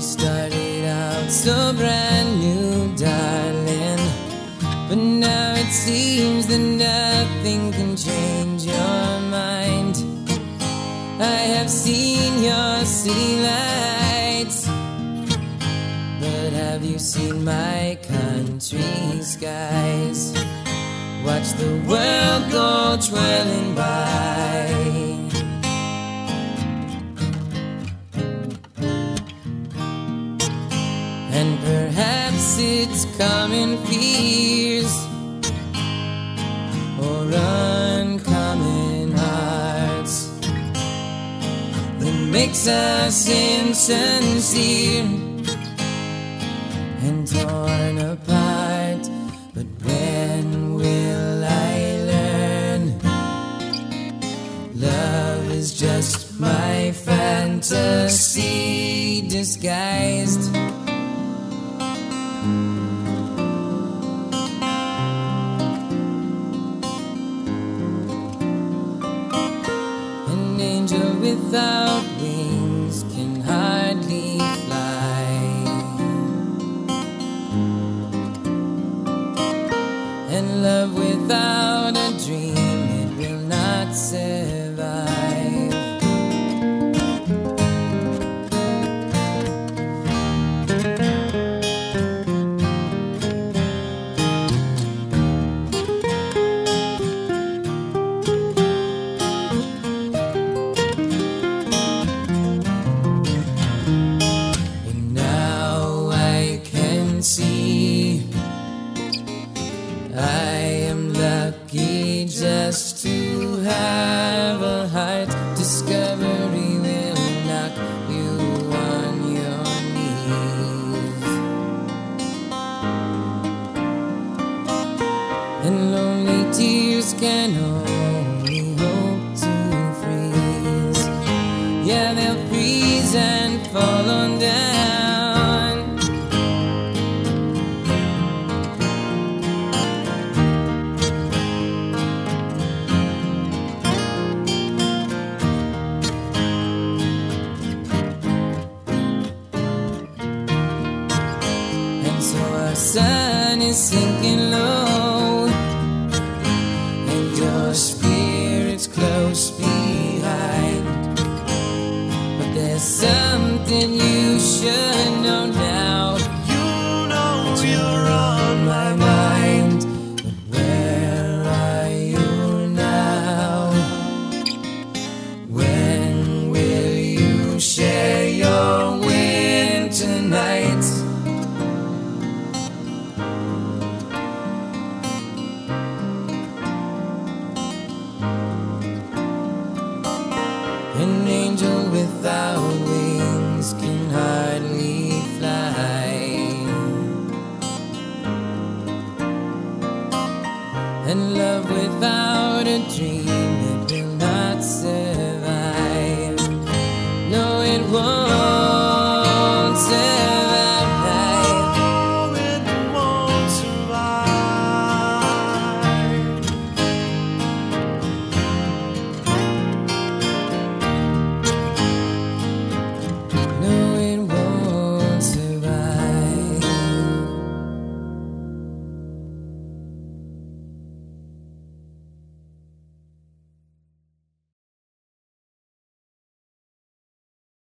started out so brand new, darling. But now it seems that nothing can change your mind. I have seen your city lights. But have you seen my country skies? Watch the world go twirling by. And perhaps it's common fears or uncommon hearts that makes us insincere and torn apart. But when will I learn? Love is just my fantasy disguised. Angel without wings can hardly Just to have a height discovery will knock you on your knees. And lonely tears can hold. sun is sinking low, and your spirit. An angel without wings can hardly fly. And love without a dream.